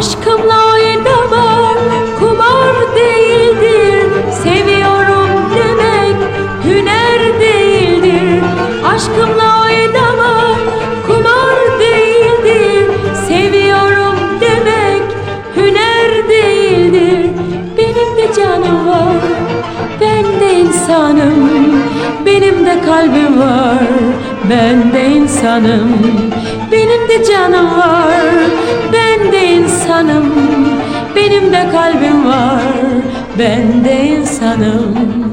Aşkımla oynamak kumar değildir. Seviyorum demek hüner değildir. Aşkımla oynamak kumar değildir. Seviyorum demek hüner değildir. Benim de canım var, ben de insanım. Benim de kalbim var, ben de insanım. Benim de canım var canım Benim de kalbim var Ben de insanım.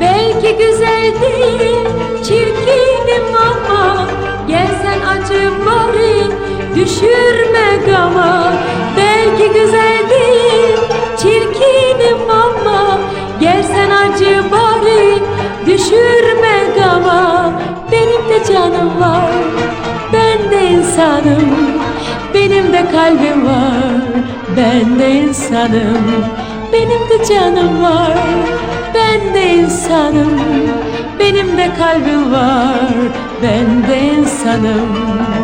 Belki güzel çirkinim ama Gelsen acı bari, düşürme gama. Belki güzel çirkinim ama Gelsen acı bari, düşürme canım var, ben de insanım. Benim de kalbim var, ben de insanım. Benim de canım var, ben de insanım. Benim de kalbim var. Ben de insanım